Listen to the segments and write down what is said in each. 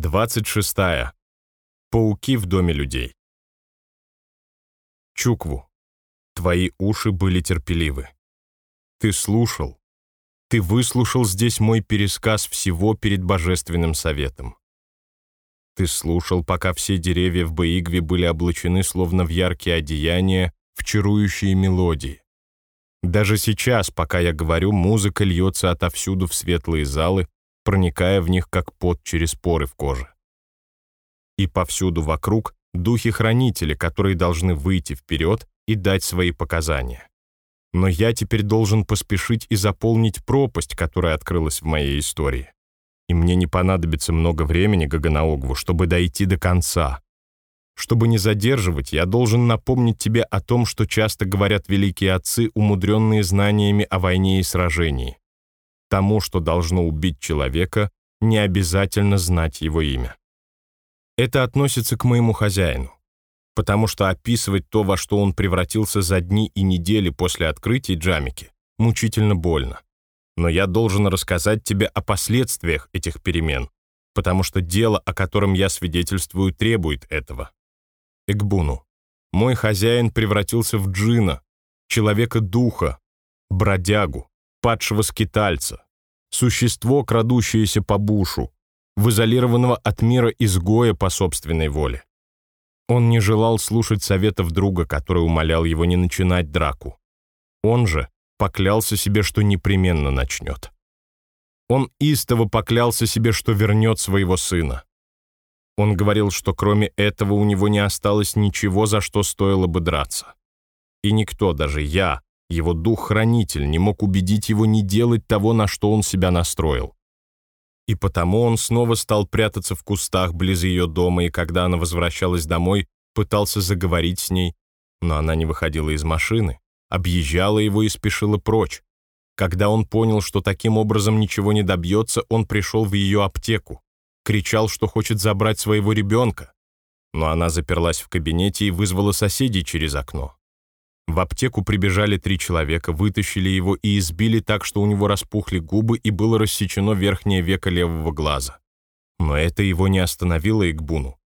26. Пауки в доме людей. Чукву, твои уши были терпеливы. Ты слушал. Ты выслушал здесь мой пересказ всего перед Божественным Советом. Ты слушал, пока все деревья в Баигве были облачены словно в яркие одеяния, в чарующие мелодии. Даже сейчас, пока я говорю, музыка льется отовсюду в светлые залы, проникая в них как пот через поры в коже. И повсюду вокруг духи-хранители, которые должны выйти вперед и дать свои показания. Но я теперь должен поспешить и заполнить пропасть, которая открылась в моей истории. И мне не понадобится много времени, Гаганаогву, чтобы дойти до конца. Чтобы не задерживать, я должен напомнить тебе о том, что часто говорят великие отцы, умудренные знаниями о войне и сражении. Тому, что должно убить человека, не обязательно знать его имя. Это относится к моему хозяину, потому что описывать то, во что он превратился за дни и недели после открытия Джамики, мучительно больно. Но я должен рассказать тебе о последствиях этих перемен, потому что дело, о котором я свидетельствую, требует этого. Экбуну, мой хозяин превратился в джина, человека-духа, бродягу, падшего скитальца, существо, крадущееся по бушу, в изолированного от мира изгоя по собственной воле. Он не желал слушать советов друга, который умолял его не начинать драку. Он же поклялся себе, что непременно начнет. Он истово поклялся себе, что вернет своего сына. Он говорил, что кроме этого у него не осталось ничего, за что стоило бы драться. И никто, даже я, его дух-хранитель не мог убедить его не делать того, на что он себя настроил. И потому он снова стал прятаться в кустах близ ее дома, и когда она возвращалась домой, пытался заговорить с ней, но она не выходила из машины, объезжала его и спешила прочь. Когда он понял, что таким образом ничего не добьется, он пришел в ее аптеку, кричал, что хочет забрать своего ребенка. Но она заперлась в кабинете и вызвала соседей через окно. В аптеку прибежали три человека, вытащили его и избили так, что у него распухли губы и было рассечено верхнее веко левого глаза. Но это его не остановило Игбуну.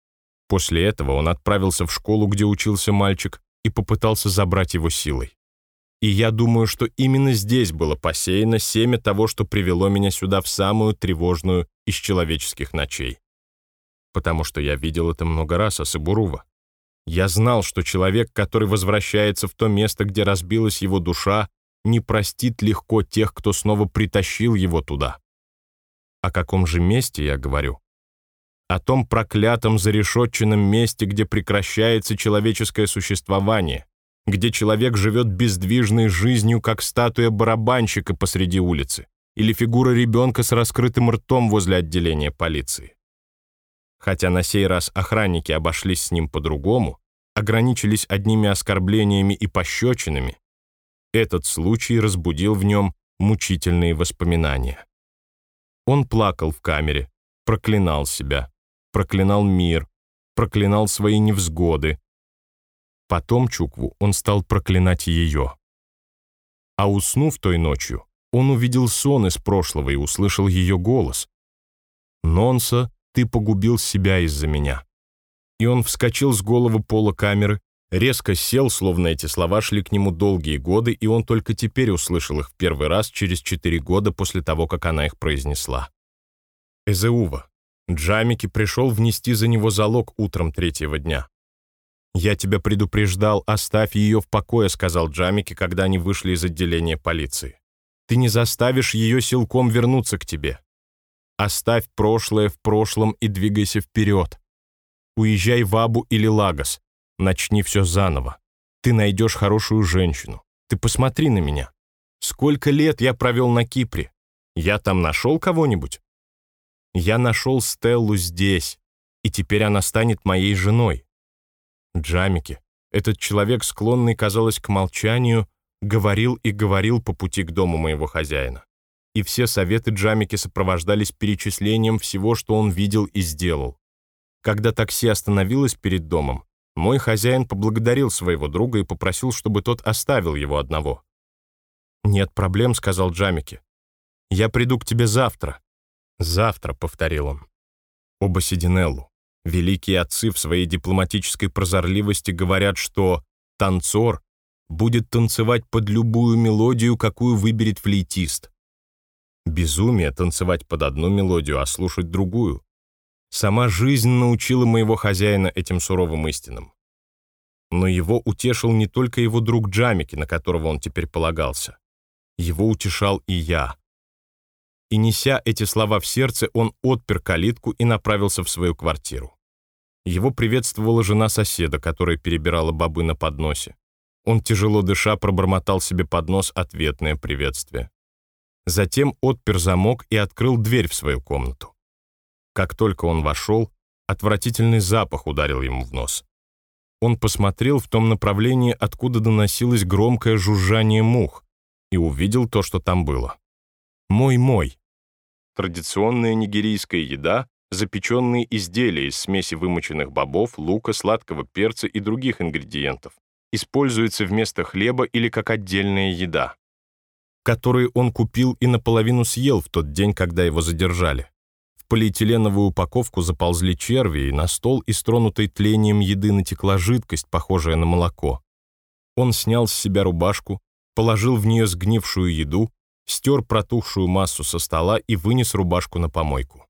После этого он отправился в школу, где учился мальчик, и попытался забрать его силой. И я думаю, что именно здесь было посеяно семя того, что привело меня сюда в самую тревожную из человеческих ночей. Потому что я видел это много раз, Асыбурува. Я знал, что человек, который возвращается в то место, где разбилась его душа, не простит легко тех, кто снова притащил его туда. О каком же месте я говорю? О том проклятом зарешетченном месте, где прекращается человеческое существование, где человек живет бездвижной жизнью, как статуя барабанщика посреди улицы или фигура ребенка с раскрытым ртом возле отделения полиции. Хотя на сей раз охранники обошлись с ним по-другому, ограничились одними оскорблениями и пощечинами, этот случай разбудил в нем мучительные воспоминания. Он плакал в камере, проклинал себя, проклинал мир, проклинал свои невзгоды. Потом Чукву он стал проклинать ее. А уснув той ночью, он увидел сон из прошлого и услышал ее голос. «Нонса, ты погубил себя из-за меня». И он вскочил с головы пола камеры, резко сел, словно эти слова шли к нему долгие годы, и он только теперь услышал их в первый раз через четыре года после того, как она их произнесла. Эзеува, Джамики пришел внести за него залог утром третьего дня. «Я тебя предупреждал, оставь ее в покое», — сказал Джамики, когда они вышли из отделения полиции. «Ты не заставишь ее силком вернуться к тебе. Оставь прошлое в прошлом и двигайся вперед. Уезжай в Абу или Лагос. Начни все заново. Ты найдешь хорошую женщину. Ты посмотри на меня. Сколько лет я провел на Кипре? Я там нашел кого-нибудь? Я нашел Стеллу здесь, и теперь она станет моей женой. Джамики, этот человек, склонный, казалось, к молчанию, говорил и говорил по пути к дому моего хозяина. И все советы Джамики сопровождались перечислением всего, что он видел и сделал. Когда такси остановилось перед домом, мой хозяин поблагодарил своего друга и попросил, чтобы тот оставил его одного. «Нет проблем», — сказал Джамики. «Я приду к тебе завтра». «Завтра», — повторил он. Оба Сидинеллу, великие отцы в своей дипломатической прозорливости говорят, что танцор будет танцевать под любую мелодию, какую выберет флейтист. Безумие танцевать под одну мелодию, а слушать другую. Сама жизнь научила моего хозяина этим суровым истинам. Но его утешил не только его друг Джамики, на которого он теперь полагался. Его утешал и я. И, неся эти слова в сердце, он отпер калитку и направился в свою квартиру. Его приветствовала жена соседа, которая перебирала бобы на подносе. Он, тяжело дыша, пробормотал себе под нос ответное приветствие. Затем отпер замок и открыл дверь в свою комнату. Как только он вошел, отвратительный запах ударил ему в нос. Он посмотрел в том направлении, откуда доносилось громкое жужжание мух, и увидел то, что там было. «Мой-мой» — традиционная нигерийская еда, запеченные изделия из смеси вымоченных бобов, лука, сладкого перца и других ингредиентов, используется вместо хлеба или как отдельная еда, которые он купил и наполовину съел в тот день, когда его задержали. В полиэтиленовую упаковку заползли черви, и на стол из тронутой тлением еды натекла жидкость, похожая на молоко. Он снял с себя рубашку, положил в нее сгнившую еду, стер протухшую массу со стола и вынес рубашку на помойку.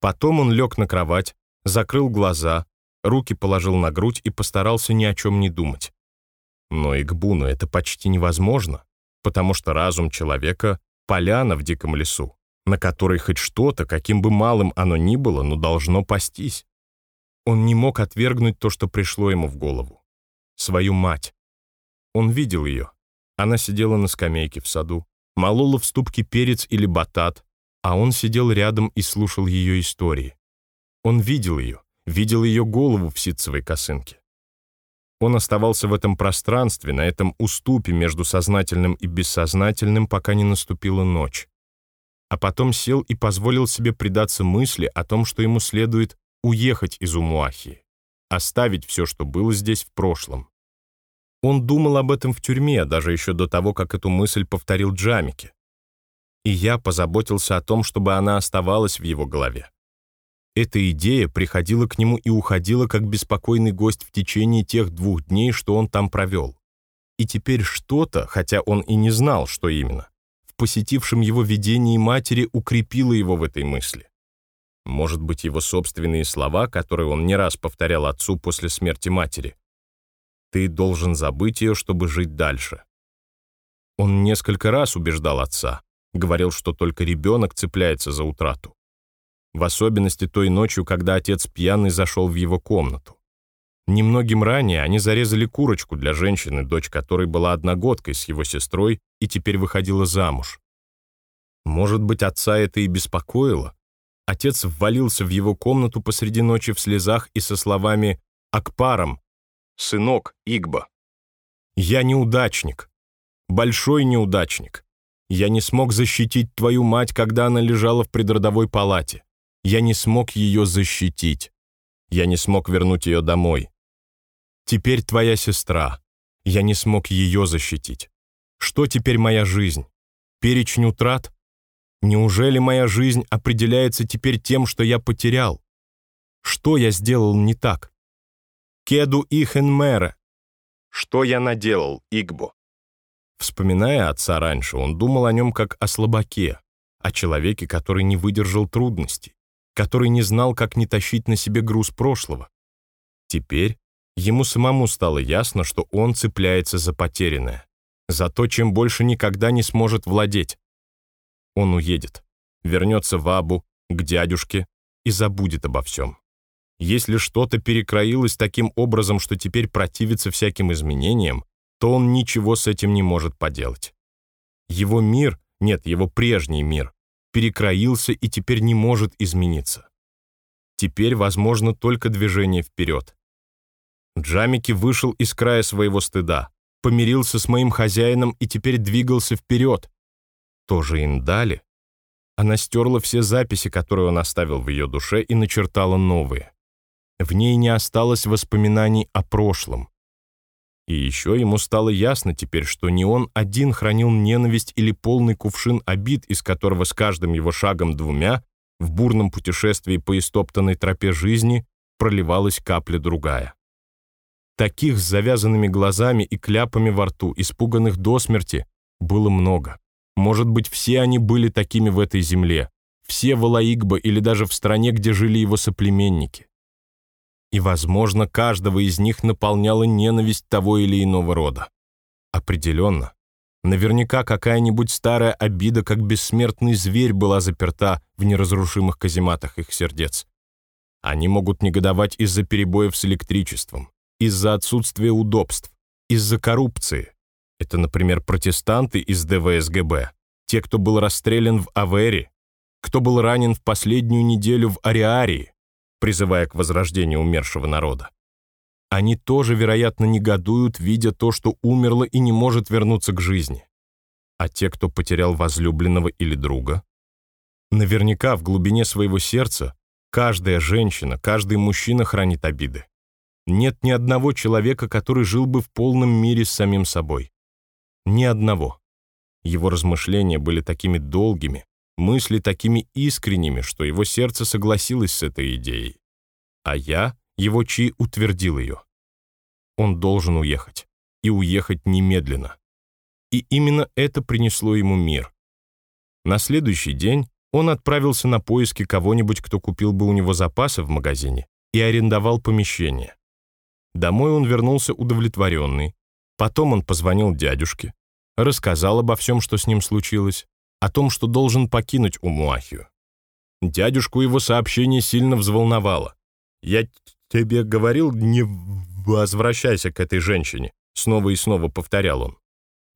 Потом он лег на кровать, закрыл глаза, руки положил на грудь и постарался ни о чем не думать. Но Игбуну это почти невозможно, потому что разум человека — поляна в диком лесу, на которой хоть что-то, каким бы малым оно ни было, но должно пастись. Он не мог отвергнуть то, что пришло ему в голову. Свою мать. Он видел ее. Она сидела на скамейке в саду, молола в ступке перец или батат, а он сидел рядом и слушал ее истории. Он видел ее, видел ее голову в ситцевой косынке. Он оставался в этом пространстве, на этом уступе между сознательным и бессознательным, пока не наступила ночь. А потом сел и позволил себе предаться мысли о том, что ему следует уехать из Умуахи, оставить все, что было здесь в прошлом. Он думал об этом в тюрьме, даже еще до того, как эту мысль повторил Джамике. И я позаботился о том, чтобы она оставалась в его голове. Эта идея приходила к нему и уходила как беспокойный гость в течение тех двух дней, что он там провел. И теперь что-то, хотя он и не знал, что именно, в посетившем его видении матери укрепило его в этой мысли. Может быть, его собственные слова, которые он не раз повторял отцу после смерти матери. «Ты должен забыть ее, чтобы жить дальше». Он несколько раз убеждал отца, говорил, что только ребенок цепляется за утрату в особенности той ночью, когда отец пьяный зашел в его комнату. Немногим ранее они зарезали курочку для женщины, дочь которой была одногодкой с его сестрой и теперь выходила замуж. Может быть, отца это и беспокоило? Отец ввалился в его комнату посреди ночи в слезах и со словами «Акпаром! Сынок, Игба! Я неудачник! Большой неудачник! Я не смог защитить твою мать, когда она лежала в предродовой палате. Я не смог ее защитить. Я не смог вернуть ее домой. Теперь твоя сестра. Я не смог ее защитить. Что теперь моя жизнь? Перечень утрат? Неужели моя жизнь определяется теперь тем, что я потерял? Что я сделал не так? Кеду ихен мэра. Что я наделал, Игбо? Вспоминая отца раньше, он думал о нем как о слабаке, о человеке, который не выдержал трудностей который не знал, как не тащить на себе груз прошлого. Теперь ему самому стало ясно, что он цепляется за потерянное, за то, чем больше никогда не сможет владеть. Он уедет, вернется в Абу, к дядюшке и забудет обо всем. Если что-то перекроилось таким образом, что теперь противится всяким изменениям, то он ничего с этим не может поделать. Его мир, нет, его прежний мир, перекроился и теперь не может измениться. Теперь возможно только движение вперед. Джамики вышел из края своего стыда, помирился с моим хозяином и теперь двигался вперед. Тоже Индали. Она стерла все записи, которые он оставил в ее душе, и начертала новые. В ней не осталось воспоминаний о прошлом. И еще ему стало ясно теперь, что не он один хранил ненависть или полный кувшин обид, из которого с каждым его шагом двумя в бурном путешествии по истоптанной тропе жизни проливалась капля другая. Таких с завязанными глазами и кляпами во рту, испуганных до смерти, было много. Может быть, все они были такими в этой земле, все в Алаигбо или даже в стране, где жили его соплеменники. И, возможно, каждого из них наполняла ненависть того или иного рода. Определенно. Наверняка какая-нибудь старая обида, как бессмертный зверь, была заперта в неразрушимых казематах их сердец. Они могут негодовать из-за перебоев с электричеством, из-за отсутствия удобств, из-за коррупции. Это, например, протестанты из ДВСГБ, те, кто был расстрелян в Авере, кто был ранен в последнюю неделю в Ариарии, призывая к возрождению умершего народа. Они тоже, вероятно, негодуют, видя то, что умерло и не может вернуться к жизни. А те, кто потерял возлюбленного или друга? Наверняка в глубине своего сердца каждая женщина, каждый мужчина хранит обиды. Нет ни одного человека, который жил бы в полном мире с самим собой. Ни одного. Его размышления были такими долгими, мысли такими искренними, что его сердце согласилось с этой идеей. А я, его Чи, утвердил ее. Он должен уехать. И уехать немедленно. И именно это принесло ему мир. На следующий день он отправился на поиски кого-нибудь, кто купил бы у него запасы в магазине и арендовал помещение. Домой он вернулся удовлетворенный. Потом он позвонил дядюшке, рассказал обо всем, что с ним случилось, о том, что должен покинуть Умуахию. Дядюшку его сообщение сильно взволновало. «Я тебе говорил, не возвращайся к этой женщине», снова и снова повторял он.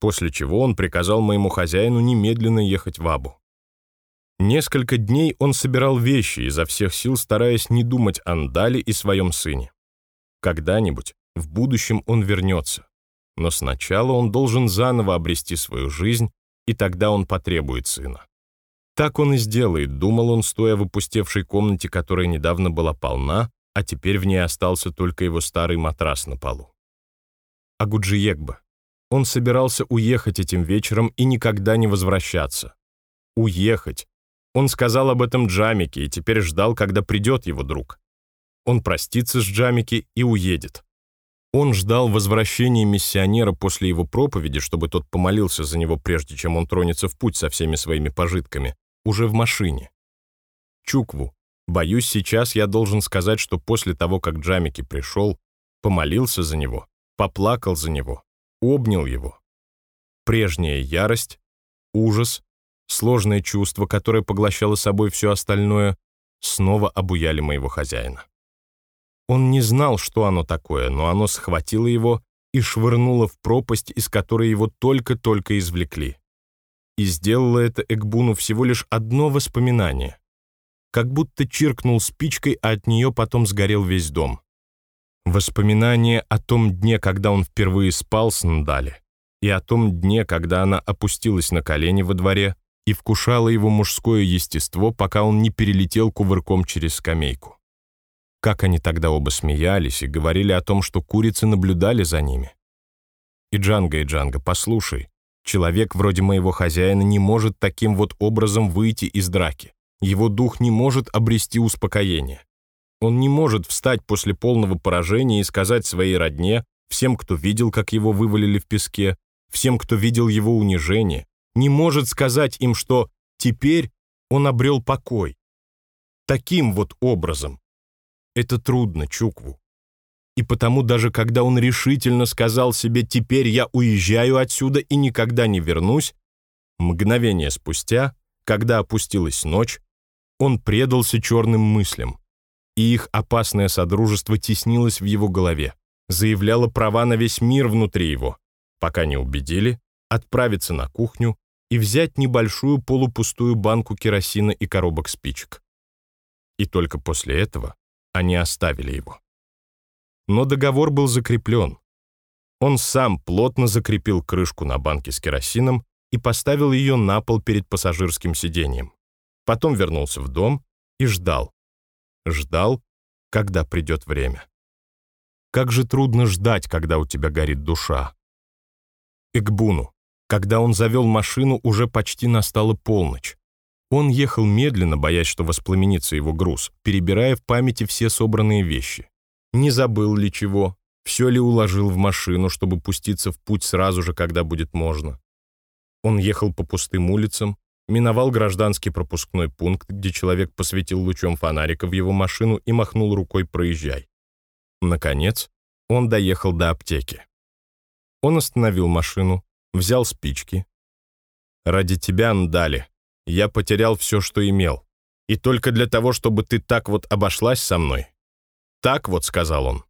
После чего он приказал моему хозяину немедленно ехать в Абу. Несколько дней он собирал вещи, изо всех сил стараясь не думать о Ндале и своем сыне. Когда-нибудь, в будущем он вернется. Но сначала он должен заново обрести свою жизнь и тогда он потребует сына. Так он и сделает, думал он, стоя в опустевшей комнате, которая недавно была полна, а теперь в ней остался только его старый матрас на полу. А Гуджиекба. Он собирался уехать этим вечером и никогда не возвращаться. Уехать. Он сказал об этом Джамике и теперь ждал, когда придет его друг. Он простится с Джамики и уедет. Он ждал возвращения миссионера после его проповеди, чтобы тот помолился за него, прежде чем он тронется в путь со всеми своими пожитками, уже в машине. Чукву, боюсь, сейчас я должен сказать, что после того, как Джамики пришел, помолился за него, поплакал за него, обнял его. Прежняя ярость, ужас, сложное чувство, которое поглощало собой все остальное, снова обуяли моего хозяина. Он не знал, что оно такое, но оно схватило его и швырнуло в пропасть, из которой его только-только извлекли. И сделало это Экбуну всего лишь одно воспоминание. Как будто чиркнул спичкой, а от нее потом сгорел весь дом. Воспоминание о том дне, когда он впервые спал с Ндали, и о том дне, когда она опустилась на колени во дворе и вкушала его мужское естество, пока он не перелетел кувырком через скамейку. Как они тогда оба смеялись и говорили о том, что курицы наблюдали за ними. И Джанга, и Джанга, послушай, человек вроде моего хозяина не может таким вот образом выйти из драки. Его дух не может обрести успокоение. Он не может встать после полного поражения и сказать своей родне, всем, кто видел, как его вывалили в песке, всем, кто видел его унижение, не может сказать им, что теперь он обрел покой. Таким вот образом, это трудно Чукву. И потому даже когда он решительно сказал себе «теперь я уезжаю отсюда и никогда не вернусь», мгновение спустя, когда опустилась ночь, он предался черным мыслям, и их опасное содружество теснилось в его голове, заявляло права на весь мир внутри его, пока не убедили отправиться на кухню и взять небольшую полупустую банку керосина и коробок спичек. И только после этого они оставили его. Но договор был закреплен. Он сам плотно закрепил крышку на банке с керосином и поставил ее на пол перед пассажирским сиденьем. Потом вернулся в дом и ждал. Ждал, когда придет время. Как же трудно ждать, когда у тебя горит душа. Экбуну, когда он завел машину, уже почти настала полночь. Он ехал медленно, боясь, что воспламенится его груз, перебирая в памяти все собранные вещи. Не забыл ли чего, все ли уложил в машину, чтобы пуститься в путь сразу же, когда будет можно. Он ехал по пустым улицам, миновал гражданский пропускной пункт, где человек посветил лучом фонарика в его машину и махнул рукой «проезжай». Наконец, он доехал до аптеки. Он остановил машину, взял спички. «Ради тебя, Ндали, я потерял все, что имел. И только для того, чтобы ты так вот обошлась со мной. Так вот», — сказал он.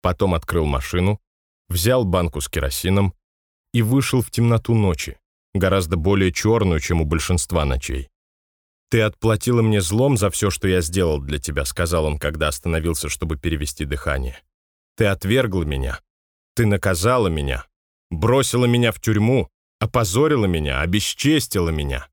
Потом открыл машину, взял банку с керосином и вышел в темноту ночи, гораздо более черную, чем у большинства ночей. «Ты отплатила мне злом за все, что я сделал для тебя», — сказал он, когда остановился, чтобы перевести дыхание. «Ты отвергла меня. Ты наказала меня. Бросила меня в тюрьму. Опозорила меня, обесчестила меня».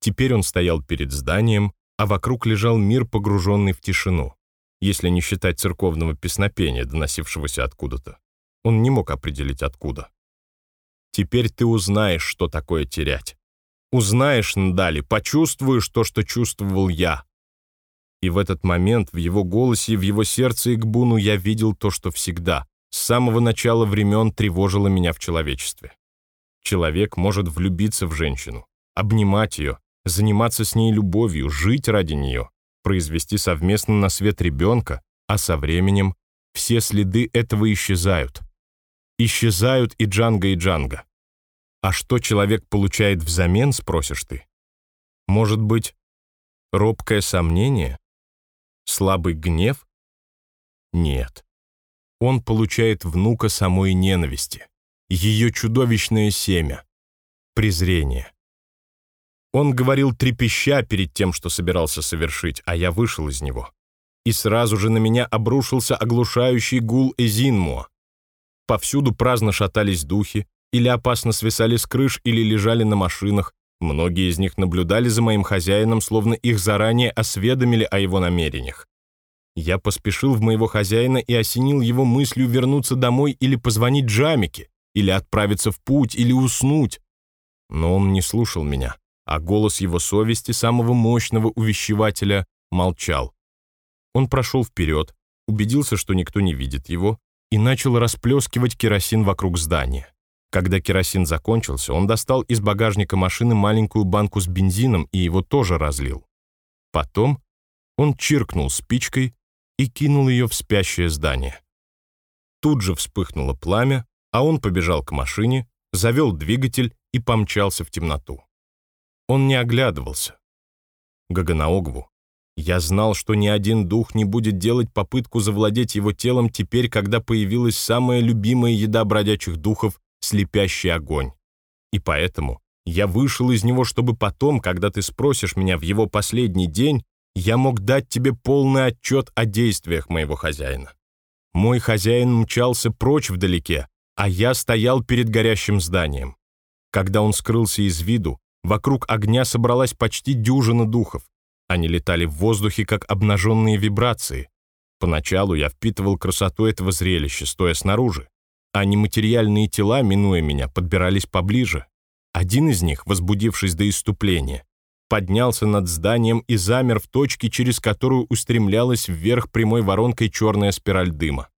Теперь он стоял перед зданием, а вокруг лежал мир, погруженный в тишину, если не считать церковного песнопения, доносившегося откуда-то. Он не мог определить, откуда. «Теперь ты узнаешь, что такое терять. Узнаешь, Ндали, почувствуешь то, что чувствовал я». И в этот момент в его голосе в его сердце Игбуну я видел то, что всегда, с самого начала времен тревожило меня в человечестве. Человек может влюбиться в женщину, обнимать ее, заниматься с ней любовью, жить ради нее, произвести совместно на свет ребенка, а со временем все следы этого исчезают. Исчезают и Джанга, и Джанга. А что человек получает взамен, спросишь ты? Может быть, робкое сомнение? Слабый гнев? Нет. Он получает внука самой ненависти, ее чудовищное семя, презрение. Он говорил трепеща перед тем, что собирался совершить, а я вышел из него. И сразу же на меня обрушился оглушающий гул Эзинмуа. Повсюду праздно шатались духи, или опасно свисали с крыш, или лежали на машинах. Многие из них наблюдали за моим хозяином, словно их заранее осведомили о его намерениях. Я поспешил в моего хозяина и осенил его мыслью вернуться домой или позвонить Джамике, или отправиться в путь, или уснуть. Но он не слушал меня а голос его совести, самого мощного увещевателя, молчал. Он прошел вперед, убедился, что никто не видит его, и начал расплескивать керосин вокруг здания. Когда керосин закончился, он достал из багажника машины маленькую банку с бензином и его тоже разлил. Потом он чиркнул спичкой и кинул ее в спящее здание. Тут же вспыхнуло пламя, а он побежал к машине, завел двигатель и помчался в темноту. Он не оглядывался. Гаганаогву, я знал, что ни один дух не будет делать попытку завладеть его телом теперь, когда появилась самая любимая еда бродячих духов — слепящий огонь. И поэтому я вышел из него, чтобы потом, когда ты спросишь меня в его последний день, я мог дать тебе полный отчет о действиях моего хозяина. Мой хозяин мчался прочь вдалеке, а я стоял перед горящим зданием. Когда он скрылся из виду, Вокруг огня собралась почти дюжина духов. Они летали в воздухе, как обнаженные вибрации. Поначалу я впитывал красоту этого зрелища, стоя снаружи, а нематериальные тела, минуя меня, подбирались поближе. Один из них, возбудившись до иступления, поднялся над зданием и замер в точке, через которую устремлялась вверх прямой воронкой черная спираль дыма.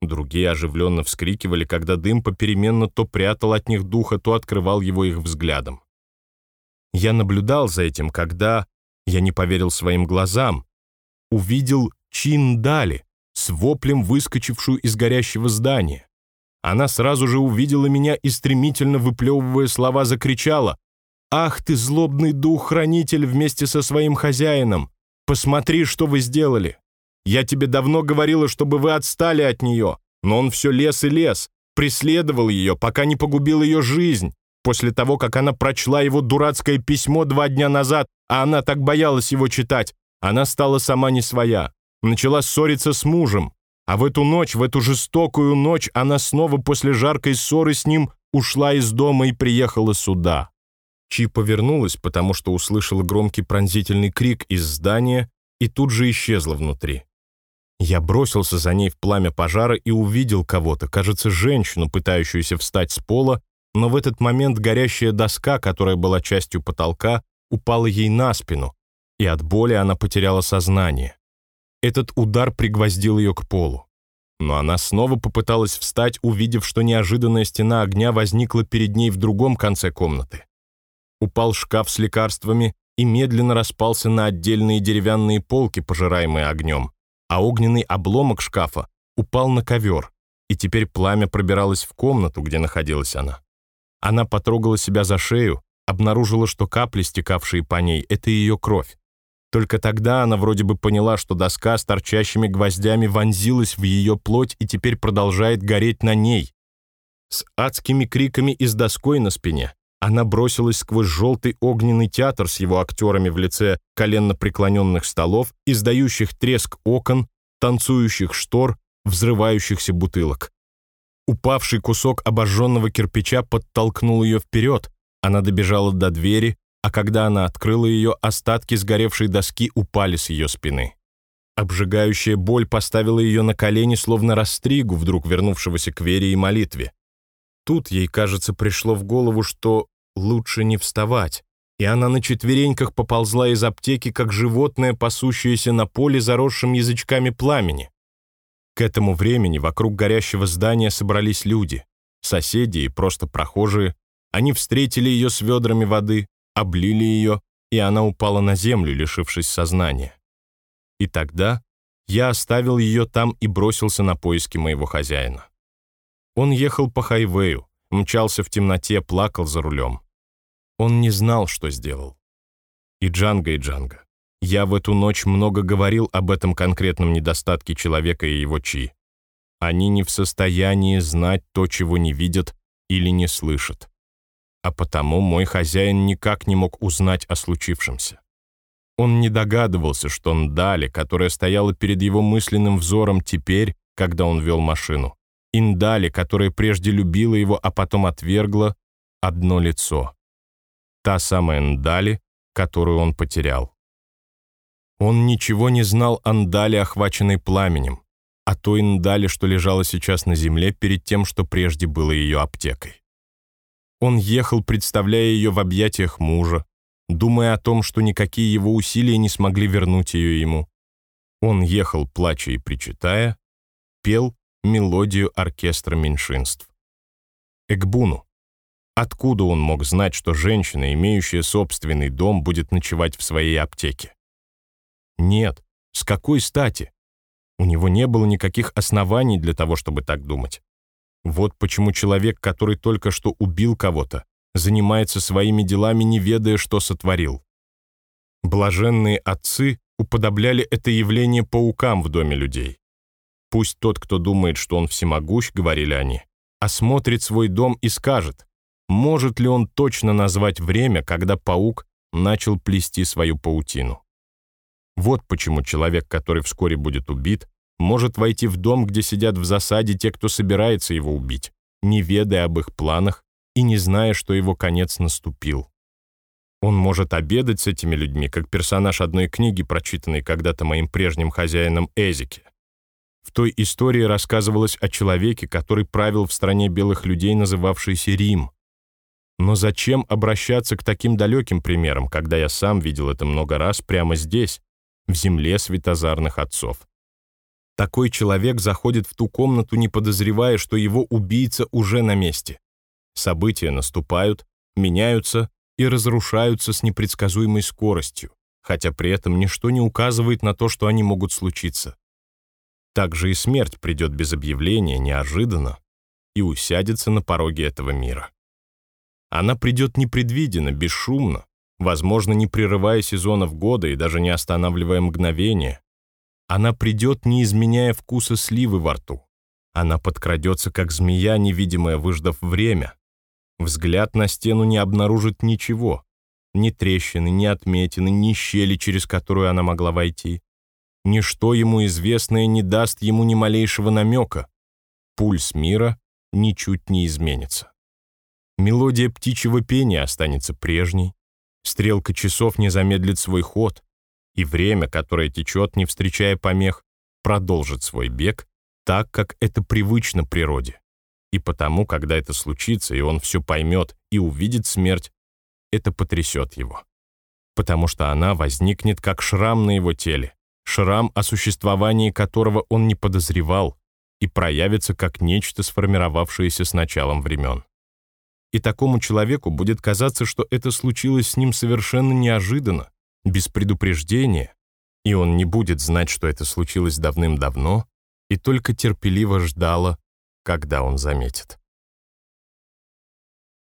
Другие оживленно вскрикивали, когда дым попеременно то прятал от них духа, то открывал его их взглядом. Я наблюдал за этим, когда, я не поверил своим глазам, увидел Чин Дали с воплем, выскочившую из горящего здания. Она сразу же увидела меня и, стремительно выплевывая слова, закричала «Ах ты, злобный дух-хранитель вместе со своим хозяином! Посмотри, что вы сделали! Я тебе давно говорила, чтобы вы отстали от нее, но он все лез и лез, преследовал ее, пока не погубил ее жизнь, После того, как она прочла его дурацкое письмо два дня назад, а она так боялась его читать, она стала сама не своя. Начала ссориться с мужем. А в эту ночь, в эту жестокую ночь, она снова после жаркой ссоры с ним ушла из дома и приехала сюда. Чи повернулась, потому что услышала громкий пронзительный крик из здания и тут же исчезла внутри. Я бросился за ней в пламя пожара и увидел кого-то, кажется, женщину, пытающуюся встать с пола но в этот момент горящая доска, которая была частью потолка, упала ей на спину, и от боли она потеряла сознание. Этот удар пригвоздил ее к полу. Но она снова попыталась встать, увидев, что неожиданная стена огня возникла перед ней в другом конце комнаты. Упал шкаф с лекарствами и медленно распался на отдельные деревянные полки, пожираемые огнем, а огненный обломок шкафа упал на ковер, и теперь пламя пробиралось в комнату, где находилась она. Она потрогала себя за шею, обнаружила, что капли, стекавшие по ней, — это ее кровь. Только тогда она вроде бы поняла, что доска с торчащими гвоздями вонзилась в ее плоть и теперь продолжает гореть на ней. С адскими криками и с доской на спине она бросилась сквозь желтый огненный театр с его актерами в лице коленно преклоненных столов, издающих треск окон, танцующих штор, взрывающихся бутылок. Упавший кусок обожженного кирпича подтолкнул ее вперед, она добежала до двери, а когда она открыла ее, остатки сгоревшей доски упали с ее спины. Обжигающая боль поставила ее на колени, словно растригу, вдруг вернувшегося к вере и молитве. Тут ей, кажется, пришло в голову, что лучше не вставать, и она на четвереньках поползла из аптеки, как животное, пасущееся на поле, заросшим язычками пламени. К этому времени вокруг горящего здания собрались люди, соседи и просто прохожие. Они встретили ее с ведрами воды, облили ее, и она упала на землю, лишившись сознания. И тогда я оставил ее там и бросился на поиски моего хозяина. Он ехал по хайвею, мчался в темноте, плакал за рулем. Он не знал, что сделал. И Джанга, и Джанга. Я в эту ночь много говорил об этом конкретном недостатке человека и его чи. Они не в состоянии знать то, чего не видят или не слышат а потому мой хозяин никак не мог узнать о случившемся. Он не догадывался, что Ндали, которая стояла перед его мысленным взором теперь, когда он вел машину, Индали, которая прежде любила его, а потом отвергла, одно лицо. Та самая Ндали, которую он потерял. Он ничего не знал о Ндале, охваченной пламенем, о той Ндале, что лежала сейчас на земле перед тем, что прежде было ее аптекой. Он ехал, представляя ее в объятиях мужа, думая о том, что никакие его усилия не смогли вернуть ее ему. Он ехал, плача и причитая, пел мелодию оркестра меньшинств. Экбуну. Откуда он мог знать, что женщина, имеющая собственный дом, будет ночевать в своей аптеке? Нет, с какой стати? У него не было никаких оснований для того, чтобы так думать. Вот почему человек, который только что убил кого-то, занимается своими делами, не ведая, что сотворил. Блаженные отцы уподобляли это явление паукам в доме людей. Пусть тот, кто думает, что он всемогущ, говорили они, осмотрит свой дом и скажет, может ли он точно назвать время, когда паук начал плести свою паутину. Вот почему человек, который вскоре будет убит, может войти в дом, где сидят в засаде те, кто собирается его убить, не ведая об их планах и не зная, что его конец наступил. Он может обедать с этими людьми, как персонаж одной книги, прочитанной когда-то моим прежним хозяином Эзике. В той истории рассказывалось о человеке, который правил в стране белых людей, называвшейся Рим. Но зачем обращаться к таким далеким примерам, когда я сам видел это много раз прямо здесь, в земле светозарных отцов? Такой человек заходит в ту комнату, не подозревая, что его убийца уже на месте. События наступают, меняются и разрушаются с непредсказуемой скоростью, хотя при этом ничто не указывает на то, что они могут случиться. Также и смерть придет без объявления, неожиданно, и усядется на пороге этого мира. Она придет непредвиденно, бесшумно, возможно, не прерывая сезонов года и даже не останавливая мгновения, она придет, не изменяя вкуса сливы во рту. Она подкрадется, как змея, невидимая, выждав время. Взгляд на стену не обнаружит ничего. Ни трещины, ни отметины, ни щели, через которую она могла войти. Ничто ему известное не даст ему ни малейшего намека. Пульс мира ничуть не изменится. Мелодия птичьего пения останется прежней. Стрелка часов не замедлит свой ход и время, которое течет, не встречая помех, продолжит свой бег так, как это привычно природе. И потому, когда это случится, и он все поймет и увидит смерть, это потрясет его. потому что она возникнет как шрам на его теле, шрам, о существовании которого он не подозревал, и проявится как нечто, сформировавшееся с началом времен. И такому человеку будет казаться, что это случилось с ним совершенно неожиданно, без предупреждения, и он не будет знать, что это случилось давным-давно, и только терпеливо ждала, когда он заметит.